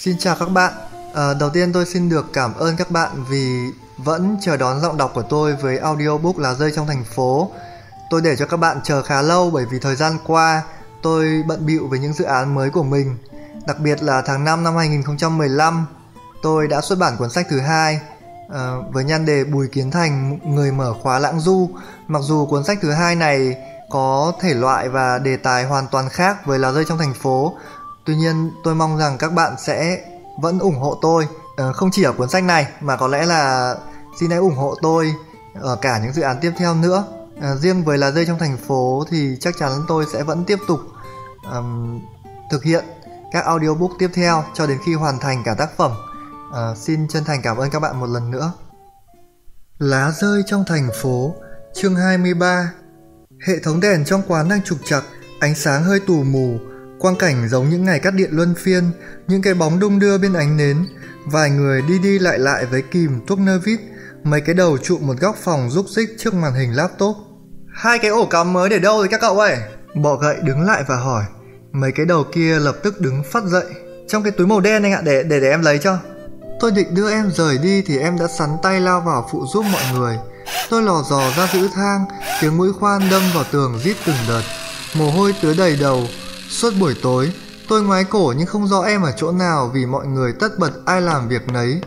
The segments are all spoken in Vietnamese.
Xin chào các bạn. À, đầu tiên tôi xin được cảm ơn các bạn vì vẫn chờ đón giọng đọc của tôi với audiobook là rơi trong thành phố. Tôi để cho các bạn chờ khá lâu bởi vì thời gian qua tôi bận bịu với những dự án mới của mình. Đặc biệt là tháng 5 năm 2015, tôi đã xuất bản cuốn sách thứ hai à, với nhan đề Bùi Kiến Thành, người mở khóa lãng du. Mặc dù cuốn sách thứ hai này có thể loại và đề tài hoàn toàn khác với là rơi trong thành phố tuy nhiên tôi mong rằng các bạn sẽ vẫn ủng hộ tôi ờ, không chỉ ở cuốn sách này mà có lẽ là xin hãy ủng hộ tôi ở cả những dự án tiếp theo nữa. Ờ, riêng với là rơi trong thành phố thì chắc chắn tôi sẽ vẫn tiếp tục um, thực hiện các audiobook tiếp theo cho đến khi hoàn thành cả tác phẩm. À, xin chân thành cảm ơn các bạn một lần nữa. Lá rơi trong thành phố chương 23 hệ thống đèn trong quán đang trục chặt ánh sáng hơi tù mù Quang cảnh giống những ngày cắt điện luân phiên, những cái bóng đung đưa bên ánh nến, vài người đi đi lại lại với kìm thuốc nơ vít, mấy cái đầu trụ một góc phòng rúc rích trước màn hình laptop. Hai cái ổ cắm mới để đâu rồi các cậu ơi? Bọ gậy đứng lại và hỏi. Mấy cái đầu kia lập tức đứng phát dậy. Trong cái túi màu đen anh ạ, để để để em lấy cho. Tôi định đưa em rời đi thì em đã sắn tay lao vào phụ giúp mọi người. Tôi lò dò ra giữ thang, tiếng mũi khoan đâm vào tường rít từng đợt. Mồ hôi tứa đầy đầu, Suốt buổi tối, tôi ngoái cổ nhưng không rõ em ở chỗ nào vì mọi người tất bật ai làm việc nấy.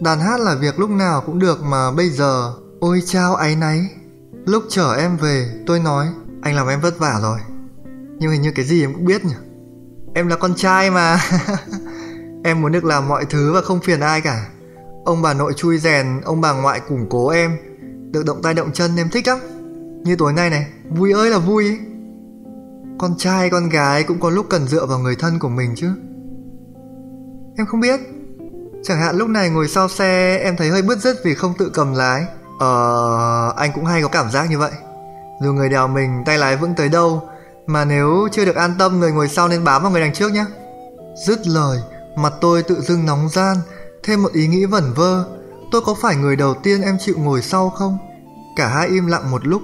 Đàn hát là việc lúc nào cũng được mà bây giờ, ôi chao áy náy. Lúc chở em về, tôi nói, anh làm em vất vả rồi. Nhưng hình như cái gì em cũng biết nhỉ. Em là con trai mà. em muốn được làm mọi thứ và không phiền ai cả. Ông bà nội chui rèn, ông bà ngoại củng cố em. Được động tay động chân em thích lắm. Như tối nay này, vui ơi là vui ấy con trai, con gái cũng có lúc cần dựa vào người thân của mình chứ. Em không biết. Chẳng hạn lúc này ngồi sau xe, em thấy hơi bứt rứt vì không tự cầm lái. Ờ anh cũng hay có cảm giác như vậy. Dù người đèo mình tay lái vững tới đâu, mà nếu chưa được an tâm người ngồi sau nên bám vào người đằng trước nhé dứt lời, mặt tôi tự dưng nóng gian, thêm một ý nghĩ vẩn vơ. Tôi có phải người đầu tiên em chịu ngồi sau không? Cả hai im lặng một lúc,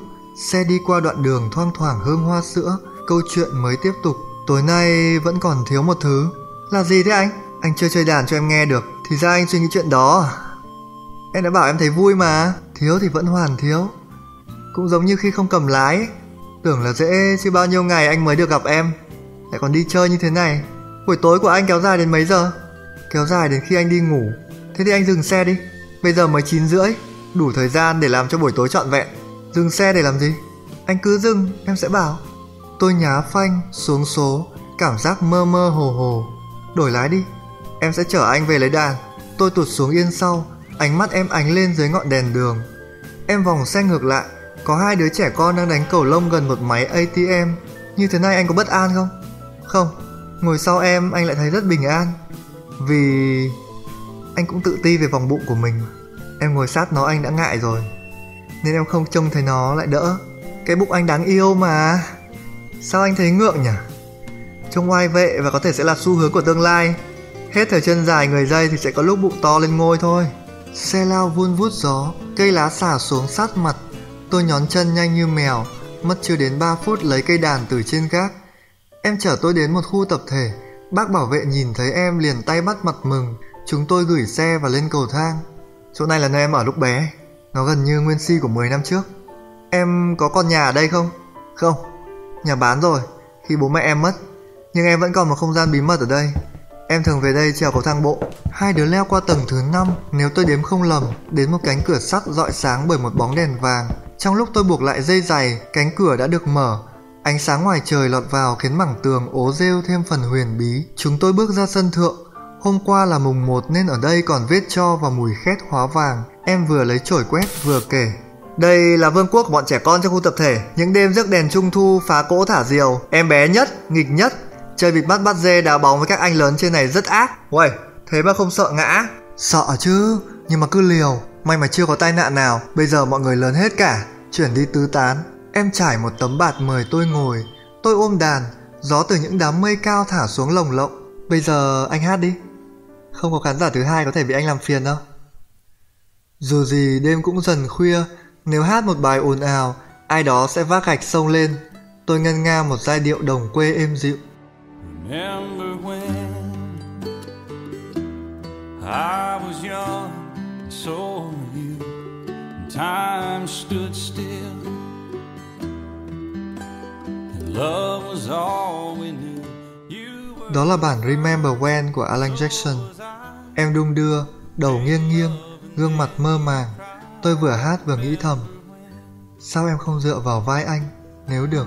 xe đi qua đoạn đường thoang thoảng hương hoa sữa câu chuyện mới tiếp tục. Tối nay vẫn còn thiếu một thứ. Là gì thế anh? Anh chưa chơi đàn cho em nghe được, thì ra anh suy nghĩ chuyện đó à? Em đã bảo em thấy vui mà, thiếu thì vẫn hoàn thiếu. Cũng giống như khi không cầm lái. Tưởng là dễ chứ bao nhiêu ngày anh mới được gặp em. Lại còn đi chơi như thế này. Buổi tối của anh kéo dài đến mấy giờ? Kéo dài đến khi anh đi ngủ. Thế thì anh dừng xe đi. Bây giờ mới chín rưỡi. Đủ thời gian để làm cho buổi tối trọn vẹn. Dừng xe để làm gì? Anh cứ dừng, em sẽ bảo. Tôi nhá phanh xuống số, cảm giác mơ mơ hồ hồ. Đổi lái đi, em sẽ chở anh về lấy đàn. Tôi tụt xuống yên sau, ánh mắt em ánh lên dưới ngọn đèn đường. Em vòng xe ngược lại, có hai đứa trẻ con đang đánh cầu lông gần một máy ATM. Như thế này anh có bất an không? Không, ngồi sau em anh lại thấy rất bình an. Vì anh cũng tự ti về vòng bụng của mình. Em ngồi sát nó anh đã ngại rồi. Nên em không trông thấy nó lại đỡ. Cái bụng anh đáng yêu mà. Sao anh thấy ngượng nhỉ? Trông oai vệ và có thể sẽ là xu hướng của tương lai. Hết thời chân dài người dây thì sẽ có lúc bụng to lên ngôi thôi. Xe lao vun vút gió, cây lá xả xuống sát mặt. Tôi nhón chân nhanh như mèo, mất chưa đến 3 phút lấy cây đàn từ trên gác. Em chở tôi đến một khu tập thể, bác bảo vệ nhìn thấy em liền tay bắt mặt mừng. Chúng tôi gửi xe và lên cầu thang. Chỗ này là nơi em ở lúc bé, nó gần như nguyên si của 10 năm trước. Em có con nhà ở đây không? Không, nhà bán rồi, khi bố mẹ em mất. Nhưng em vẫn còn một không gian bí mật ở đây. Em thường về đây trèo cầu thang bộ. Hai đứa leo qua tầng thứ năm, nếu tôi đếm không lầm, đến một cánh cửa sắt dọi sáng bởi một bóng đèn vàng. Trong lúc tôi buộc lại dây giày, cánh cửa đã được mở. Ánh sáng ngoài trời lọt vào khiến mảng tường ố rêu thêm phần huyền bí. Chúng tôi bước ra sân thượng. Hôm qua là mùng một nên ở đây còn vết cho và mùi khét hóa vàng. Em vừa lấy chổi quét vừa kể đây là vương quốc của bọn trẻ con trong khu tập thể. Những đêm rước đèn trung thu phá cỗ thả diều. Em bé nhất, nghịch nhất. Chơi vịt bắt bắt dê đá bóng với các anh lớn trên này rất ác. Uầy, thế mà không sợ ngã? Sợ chứ, nhưng mà cứ liều. May mà chưa có tai nạn nào Bây giờ mọi người lớn hết cả. Chuyển đi tứ tán. Em trải một tấm bạt mời tôi ngồi. Tôi ôm đàn Gió từ những đám mây cao thả xuống lồng lộng. Bây giờ anh hát đi. Không có khán giả thứ hai có thể bị anh làm phiền đâu. Dù gì đêm cũng dần khuya nếu hát một bài ồn ào, ai đó sẽ vác gạch sông lên. Tôi ngân nga một giai điệu đồng quê êm dịu. I was young, so were you. Time stood still. And love was all we knew. Đó là bản Remember When của Alan Jackson. Em đung đưa, đầu nghiêng nghiêng, gương mặt mơ màng. Tôi vừa hát vừa nghĩ thầm. Sao em không dựa vào vai anh, nếu được?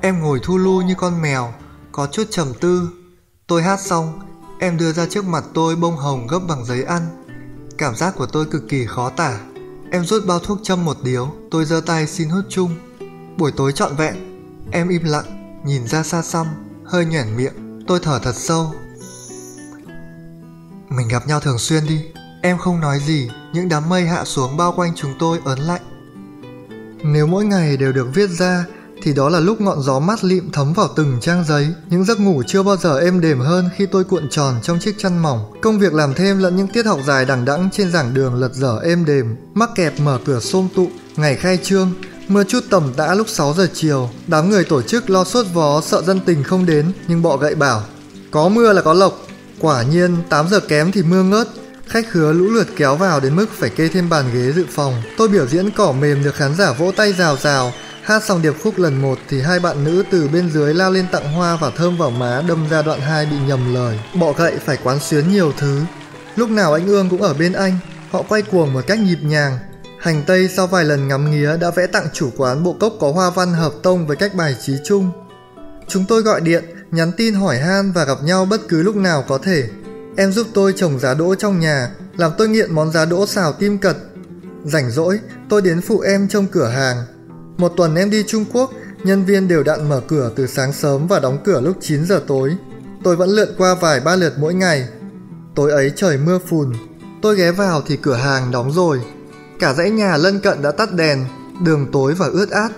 Em ngồi thu lu như con mèo, có chút trầm tư. Tôi hát xong, em đưa ra trước mặt tôi bông hồng gấp bằng giấy ăn. Cảm giác của tôi cực kỳ khó tả. Em rút bao thuốc châm một điếu, tôi giơ tay xin hút chung. Buổi tối trọn vẹn, em im lặng, nhìn ra xa xăm, hơi nhoẻn miệng. Tôi thở thật sâu. Mình gặp nhau thường xuyên đi. Em không nói gì, những đám mây hạ xuống bao quanh chúng tôi ớn lạnh. Nếu mỗi ngày đều được viết ra, thì đó là lúc ngọn gió mát lịm thấm vào từng trang giấy. Những giấc ngủ chưa bao giờ êm đềm hơn khi tôi cuộn tròn trong chiếc chăn mỏng. Công việc làm thêm lẫn những tiết học dài đằng đẵng trên giảng đường lật dở êm đềm. Mắc kẹp mở cửa xôm tụ. Ngày khai trương, Mưa chút tầm tã lúc 6 giờ chiều, đám người tổ chức lo sốt vó sợ dân tình không đến, nhưng bọ gậy bảo, có mưa là có lộc. Quả nhiên, 8 giờ kém thì mưa ngớt, khách khứa lũ lượt kéo vào đến mức phải kê thêm bàn ghế dự phòng. Tôi biểu diễn cỏ mềm được khán giả vỗ tay rào rào, Hát xong điệp khúc lần một thì hai bạn nữ từ bên dưới lao lên tặng hoa và thơm vào má đâm ra đoạn 2 bị nhầm lời. Bọ gậy phải quán xuyến nhiều thứ. Lúc nào anh Ương cũng ở bên anh, họ quay cuồng một cách nhịp nhàng. Hành Tây sau vài lần ngắm nghía đã vẽ tặng chủ quán bộ cốc có hoa văn hợp tông với cách bài trí chung. Chúng tôi gọi điện, nhắn tin hỏi han và gặp nhau bất cứ lúc nào có thể. Em giúp tôi trồng giá đỗ trong nhà, làm tôi nghiện món giá đỗ xào tim cật. Rảnh rỗi, tôi đến phụ em trong cửa hàng, một tuần em đi Trung Quốc, nhân viên đều đặn mở cửa từ sáng sớm và đóng cửa lúc 9 giờ tối. Tôi vẫn lượn qua vài ba lượt mỗi ngày. Tối ấy trời mưa phùn, tôi ghé vào thì cửa hàng đóng rồi. Cả dãy nhà lân cận đã tắt đèn, đường tối và ướt át.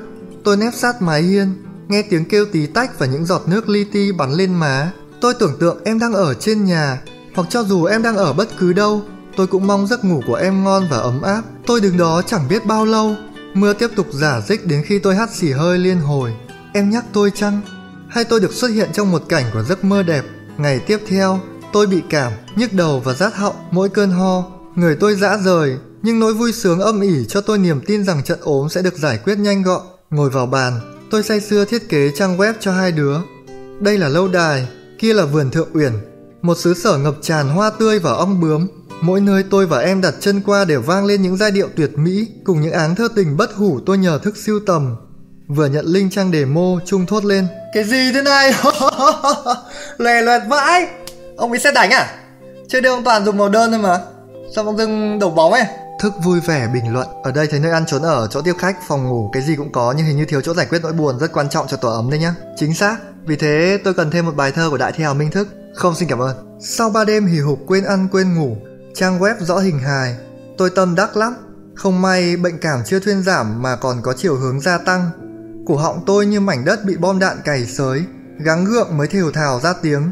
Tôi nép sát mái hiên, nghe tiếng kêu tí tách và những giọt nước li ti bắn lên má. Tôi tưởng tượng em đang ở trên nhà, hoặc cho dù em đang ở bất cứ đâu, tôi cũng mong giấc ngủ của em ngon và ấm áp. Tôi đứng đó chẳng biết bao lâu, Mưa tiếp tục giả dích đến khi tôi hắt xì hơi liên hồi. Em nhắc tôi chăng? Hay tôi được xuất hiện trong một cảnh của giấc mơ đẹp? Ngày tiếp theo, tôi bị cảm, nhức đầu và rát họng mỗi cơn ho. Người tôi dã rời, nhưng nỗi vui sướng âm ỉ cho tôi niềm tin rằng trận ốm sẽ được giải quyết nhanh gọn. Ngồi vào bàn, tôi say sưa thiết kế trang web cho hai đứa. Đây là lâu đài, kia là vườn thượng uyển, một xứ sở ngập tràn hoa tươi và ong bướm. Mỗi nơi tôi và em đặt chân qua đều vang lên những giai điệu tuyệt mỹ cùng những áng thơ tình bất hủ tôi nhờ thức siêu tầm. Vừa nhận link trang demo, Trung thốt lên. Cái gì thế này? Lè loẹt vãi! Ông bị xét đánh à? Chơi đây ông toàn dùng màu đơn thôi mà. Sao ông dưng đầu bóng ấy? Thức vui vẻ bình luận Ở đây thấy nơi ăn trốn ở, chỗ tiếp khách, phòng ngủ Cái gì cũng có nhưng hình như thiếu chỗ giải quyết nỗi buồn Rất quan trọng cho tổ ấm đấy nhá Chính xác Vì thế tôi cần thêm một bài thơ của Đại Thi Hào Minh Thức Không xin cảm ơn Sau ba đêm hì hục quên ăn quên ngủ Trang web rõ hình hài, tôi tâm đắc lắm. Không may bệnh cảm chưa thuyên giảm mà còn có chiều hướng gia tăng. Cổ họng tôi như mảnh đất bị bom đạn cày sới, gắng gượng mới thều thào ra tiếng.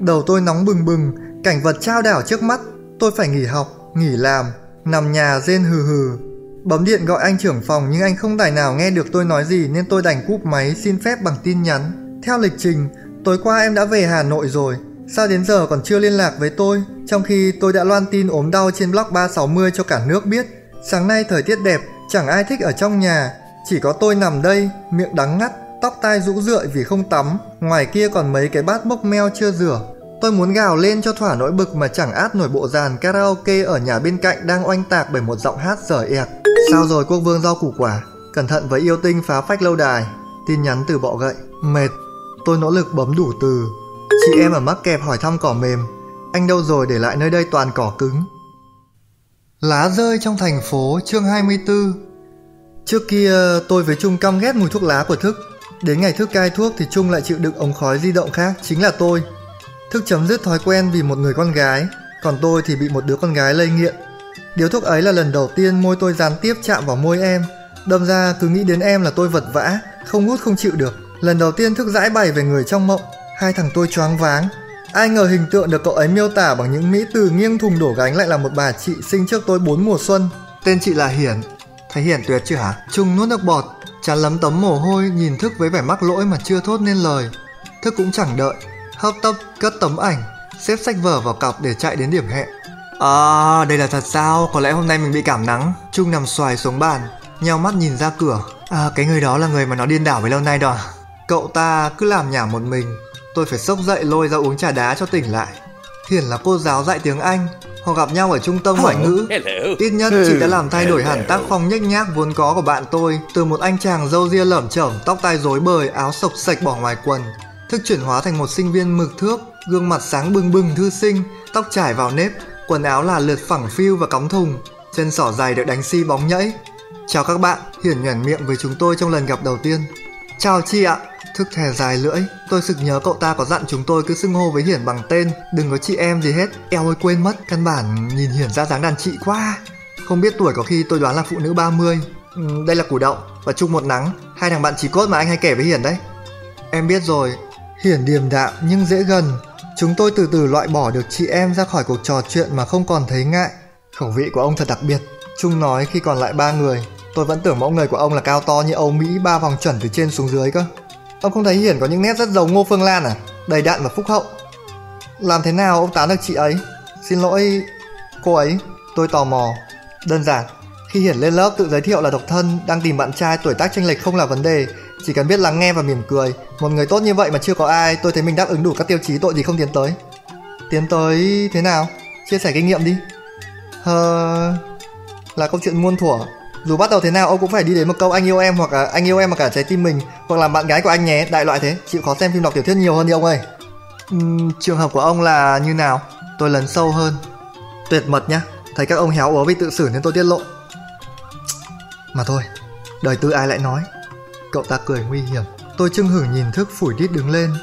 Đầu tôi nóng bừng bừng, cảnh vật trao đảo trước mắt, tôi phải nghỉ học, nghỉ làm, nằm nhà rên hừ hừ. Bấm điện gọi anh trưởng phòng nhưng anh không tài nào nghe được tôi nói gì nên tôi đành cúp máy xin phép bằng tin nhắn. Theo lịch trình, tối qua em đã về Hà Nội rồi, Sao đến giờ còn chưa liên lạc với tôi, trong khi tôi đã loan tin ốm đau trên blog 360 cho cả nước biết. Sáng nay thời tiết đẹp, chẳng ai thích ở trong nhà, chỉ có tôi nằm đây, miệng đắng ngắt, tóc tai rũ rượi vì không tắm, ngoài kia còn mấy cái bát mốc meo chưa rửa. Tôi muốn gào lên cho thỏa nỗi bực mà chẳng át nổi bộ dàn karaoke ở nhà bên cạnh đang oanh tạc bởi một giọng hát dở ẹt. Sao rồi quốc vương rau củ quả? Cẩn thận với yêu tinh phá phách lâu đài. Tin nhắn từ bọ gậy. Mệt. Tôi nỗ lực bấm đủ từ, Chị em ở mắc kẹp hỏi thăm cỏ mềm. Anh đâu rồi để lại nơi đây toàn cỏ cứng? Lá rơi trong thành phố chương 24 Trước kia, tôi với Trung căm ghét mùi thuốc lá của Thức. Đến ngày Thức cai thuốc thì Trung lại chịu đựng ống khói di động khác, Chính là tôi. Thức chấm dứt thói quen vì một người con gái, Còn tôi thì bị một đứa con gái lây nghiện. Điếu thuốc ấy là lần đầu tiên môi tôi gián tiếp chạm vào môi em. Đâm ra cứ nghĩ đến em là tôi vật vã, Không hút không chịu được. Lần đầu tiên Thức giải bày về người trong mộng. Hai thằng tôi choáng váng. Ai ngờ hình tượng được cậu ấy miêu tả bằng những mỹ từ nghiêng thùng đổ gánh lại là một bà chị sinh trước tôi bốn mùa xuân. Tên chị là Hiển. Thấy hiển tuyệt chứ hả? Trung nuốt nước bọt, chán lấm tấm mồ hôi nhìn thức với vẻ mắc lỗi mà chưa thốt nên lời. Thức cũng chẳng đợi, hấp tấp cất tấm ảnh, xếp sách vở vào cặp để chạy đến điểm hẹn. À, đây là thật sao? Có lẽ hôm nay mình bị cảm nắng. Trung nằm xoài xuống bàn, nheo mắt nhìn ra cửa. À, cái người đó là người mà nó điên đảo với lâu nay đó? À? Cậu ta cứ làm nhảm một mình. Tôi phải sốc dậy lôi ra uống trà đá cho tỉnh lại. Hiển là cô giáo dạy tiếng Anh, họ gặp nhau ở trung tâm ngoại ngữ. Ít nhất chị đã làm thay đổi hẳn tác phong nhếch nhác vốn có của bạn tôi từ một anh chàng râu ria lởm chởm, tóc tai rối bời, áo sộc sạch bỏ ngoài quần, thức chuyển hóa thành một sinh viên mực thước, gương mặt sáng bừng bừng thư sinh, tóc trải vào nếp, quần áo là lượt phẳng phiu và cắm thùng, chân sỏ dày được đánh xi si bóng nhẫy. Chào các bạn, Hiển nhoẻn miệng với chúng tôi trong lần gặp đầu tiên. Chào chị ạ, thức thè dài lưỡi, tôi sực nhớ cậu ta có dặn chúng tôi cứ xưng hô với Hiển bằng tên, đừng có chị em gì hết. Eo ơi quên mất, căn bản nhìn Hiển ra dáng đàn chị quá. Không biết tuổi có khi tôi đoán là phụ nữ 30. Ừ, đây là củ đậu và chung một nắng, hai thằng bạn chỉ cốt mà anh hay kể với Hiển đấy. Em biết rồi, Hiển điềm đạm nhưng dễ gần. Chúng tôi từ từ loại bỏ được chị em ra khỏi cuộc trò chuyện mà không còn thấy ngại. Khẩu vị của ông thật đặc biệt. Trung nói khi còn lại ba người, tôi vẫn tưởng mẫu người của ông là cao to như Âu Mỹ ba vòng chuẩn từ trên xuống dưới cơ. Ông không thấy Hiển có những nét rất giàu Ngô Phương Lan à? Đầy đặn và phúc hậu. Làm thế nào ông tán được chị ấy? Xin lỗi, cô ấy. Tôi tò mò. Đơn giản, khi Hiển lên lớp tự giới thiệu là độc thân, đang tìm bạn trai tuổi tác chênh lệch không là vấn đề, chỉ cần biết lắng nghe và mỉm cười. Một người tốt như vậy mà chưa có ai, tôi thấy mình đáp ứng đủ các tiêu chí tội gì không tiến tới. Tiến tới thế nào? Chia sẻ kinh nghiệm đi. Hờ... Là câu chuyện muôn thuở dù bắt đầu thế nào ông cũng phải đi đến một câu anh yêu em hoặc là anh yêu em mà cả trái tim mình hoặc làm bạn gái của anh nhé đại loại thế. Chịu khó xem phim đọc tiểu thuyết nhiều hơn đi ông ơi. Uhm, trường hợp của ông là như nào? Tôi lấn sâu hơn. Tuyệt mật nhá. Thấy các ông héo úa vì tự xử nên tôi tiết lộ. Mà thôi đời tư ai lại nói? Cậu ta cười nguy hiểm. Tôi chưng hửng nhìn thức phủi đít đứng lên.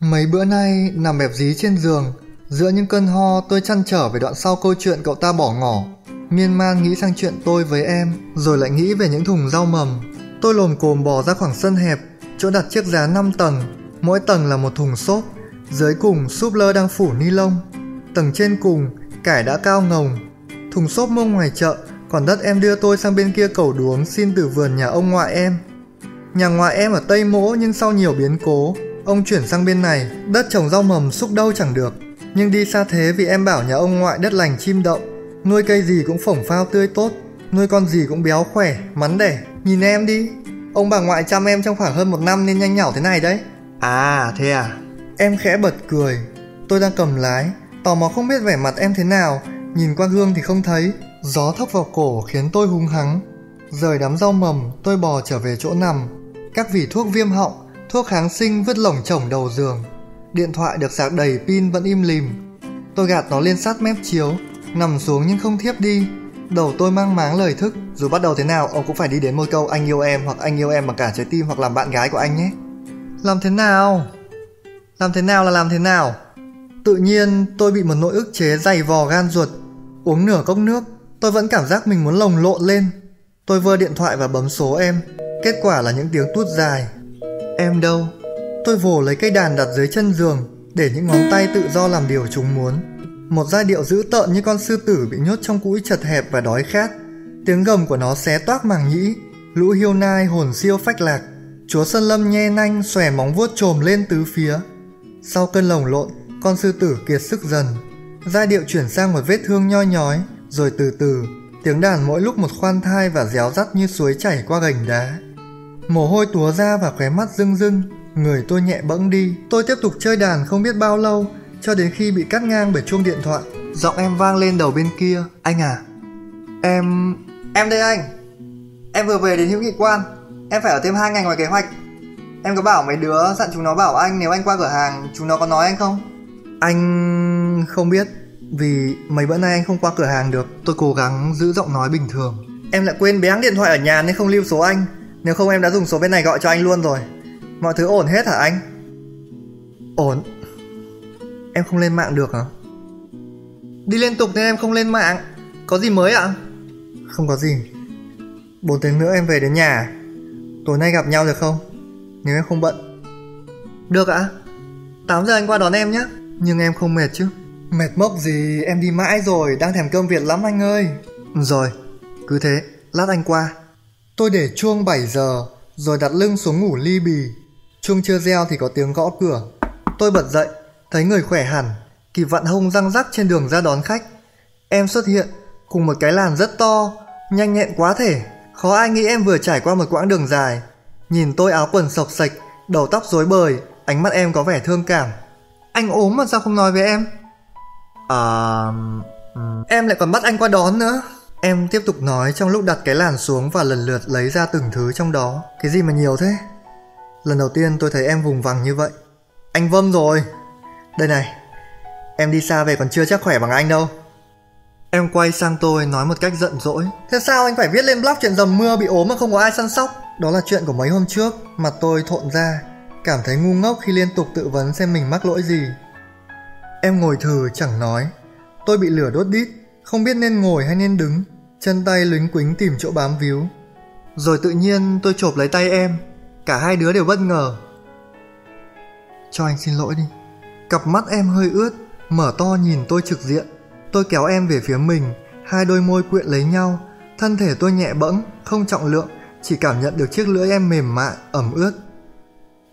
Mấy bữa nay nằm bẹp dí trên giường Giữa những cơn ho, tôi chăn trở về đoạn sau câu chuyện cậu ta bỏ ngỏ. Miên man nghĩ sang chuyện tôi với em, Rồi lại nghĩ về những thùng rau mầm. Tôi lồm cồm bò ra khoảng sân hẹp, Chỗ đặt chiếc giá 5 tầng. Mỗi tầng là một thùng xốp, Dưới cùng súp lơ đang phủ ni lông. Tầng trên cùng, cải đã cao ngồng. Thùng xốp mua ngoài chợ, Còn đất em đưa tôi sang bên kia cầu đuống Xin từ vườn nhà ông ngoại em. Nhà ngoại em ở Tây Mỗ nhưng sau nhiều biến cố, Ông chuyển sang bên này, Đất trồng rau mầm xúc đâu chẳng được nhưng đi xa thế vì em bảo nhà ông ngoại đất lành chim đậu. Nuôi cây gì cũng phổng phao tươi tốt Nuôi con gì cũng béo khỏe, mắn đẻ. Nhìn em đi. Ông bà ngoại chăm em trong khoảng hơn một năm nên nhanh nhảu thế này đấy. À thế à? Em khẽ bật cười. Tôi đang cầm lái Tò mò không biết vẻ mặt em thế nào. Nhìn qua gương thì không thấy. Gió thốc vào cổ khiến tôi hung hắng Rời đám rau mầm tôi bò trở về chỗ nằm. Các vỉ thuốc viêm họng Thuốc kháng sinh vứt lỏng chồng đầu giường Điện thoại được sạc đầy pin vẫn im lìm. Tôi gạt nó lên sát mép chiếu, nằm xuống nhưng không thiếp đi. Đầu tôi mang máng lời thức, dù bắt đầu thế nào ông cũng phải đi đến một câu anh yêu em hoặc anh yêu em bằng cả trái tim hoặc làm bạn gái của anh nhé. Làm thế nào? Làm thế nào là làm thế nào? Tự nhiên tôi bị một nỗi ức chế dày vò gan ruột. Uống nửa cốc nước, tôi vẫn cảm giác mình muốn lồng lộn lên. Tôi vơ điện thoại và bấm số em. Kết quả là những tiếng tút dài. Em đâu? Tôi vồ lấy cây đàn đặt dưới chân giường để những ngón tay tự do làm điều chúng muốn. Một giai điệu dữ tợn như con sư tử bị nhốt trong cũi chật hẹp và đói khát. Tiếng gầm của nó xé toác màng nhĩ, lũ hiêu nai hồn siêu phách lạc. Chúa Sơn Lâm nhe nanh xòe móng vuốt trồm lên tứ phía. Sau cơn lồng lộn, con sư tử kiệt sức dần. Giai điệu chuyển sang một vết thương nhoi nhói, rồi từ từ, tiếng đàn mỗi lúc một khoan thai và réo rắt như suối chảy qua gành đá. Mồ hôi túa ra và khóe mắt rưng rưng, Người tôi nhẹ bẫng đi, tôi tiếp tục chơi đàn không biết bao lâu, cho đến khi bị cắt ngang bởi chuông điện thoại. Giọng em vang lên đầu bên kia, anh à, em... Em đây anh, em vừa về đến hữu nghị quan, em phải ở thêm hai ngày ngoài kế hoạch. Em có bảo mấy đứa dặn chúng nó bảo anh nếu anh qua cửa hàng, chúng nó có nói anh không? Anh không biết, vì mấy bữa nay anh không qua cửa hàng được. Tôi cố gắng giữ giọng nói bình thường. Em lại quên béng điện thoại ở nhà nên không lưu số anh. Nếu không em đã dùng số bên này gọi cho anh luôn rồi. Mọi thứ ổn hết hả anh? Ổn Em không lên mạng được hả? Đi liên tục nên em không lên mạng Có gì mới ạ? Không có gì Bốn tiếng nữa em về đến nhà Tối nay gặp nhau được không? Nếu em không bận Được ạ 8 giờ anh qua đón em nhé Nhưng em không mệt chứ Mệt mốc gì, em đi mãi rồi, đang thèm cơm Việt lắm anh ơi. Rồi, cứ thế, lát anh qua. Tôi để chuông 7 giờ, rồi đặt lưng xuống ngủ ly bì. Chuông chưa reo thì có tiếng gõ cửa. Tôi bật dậy, thấy người khỏe hẳn, kỳ vạn hông răng rắc trên đường ra đón khách. Em xuất hiện, cùng một cái làn rất to, nhanh nhẹn quá thể. Khó ai nghĩ em vừa trải qua một quãng đường dài. Nhìn tôi áo quần sộc sạch, đầu tóc rối bời, ánh mắt em có vẻ thương cảm. Anh ốm mà sao không nói với em? À... Em lại còn bắt anh qua đón nữa. Em tiếp tục nói trong lúc đặt cái làn xuống và lần lượt lấy ra từng thứ trong đó. Cái gì mà nhiều thế? Lần đầu tiên tôi thấy em vùng vằng như vậy. Anh Vâm rồi. Đây này, em đi xa về còn chưa chắc khỏe bằng anh đâu. Em quay sang tôi nói một cách giận dỗi. Thế sao anh phải viết lên blog chuyện dầm mưa bị ốm mà không có ai săn sóc? Đó là chuyện của mấy hôm trước mà tôi thộn ra. Cảm thấy ngu ngốc khi liên tục tự vấn xem mình mắc lỗi gì. Em ngồi thừ chẳng nói. Tôi bị lửa đốt đít, không biết nên ngồi hay nên đứng. Chân tay lính quính tìm chỗ bám víu. Rồi tự nhiên tôi chộp lấy tay em. Cả hai đứa đều bất ngờ. Cho anh xin lỗi đi. Cặp mắt em hơi ướt, mở to nhìn tôi trực diện. Tôi kéo em về phía mình, hai đôi môi quyện lấy nhau. Thân thể tôi nhẹ bẫng, không trọng lượng, chỉ cảm nhận được chiếc lưỡi em mềm mại, ẩm ướt.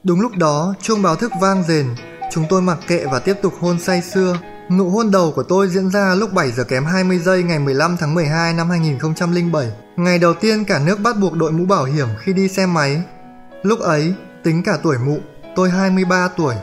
Đúng lúc đó, chuông báo thức vang rền, chúng tôi mặc kệ và tiếp tục hôn say sưa. Nụ hôn đầu của tôi diễn ra lúc 7 giờ kém 20 giây ngày 15 tháng 12 năm 2007. Ngày đầu tiên cả nước bắt buộc đội mũ bảo hiểm khi đi xe máy. Lúc ấy, tính cả tuổi mụ, tôi 23 tuổi.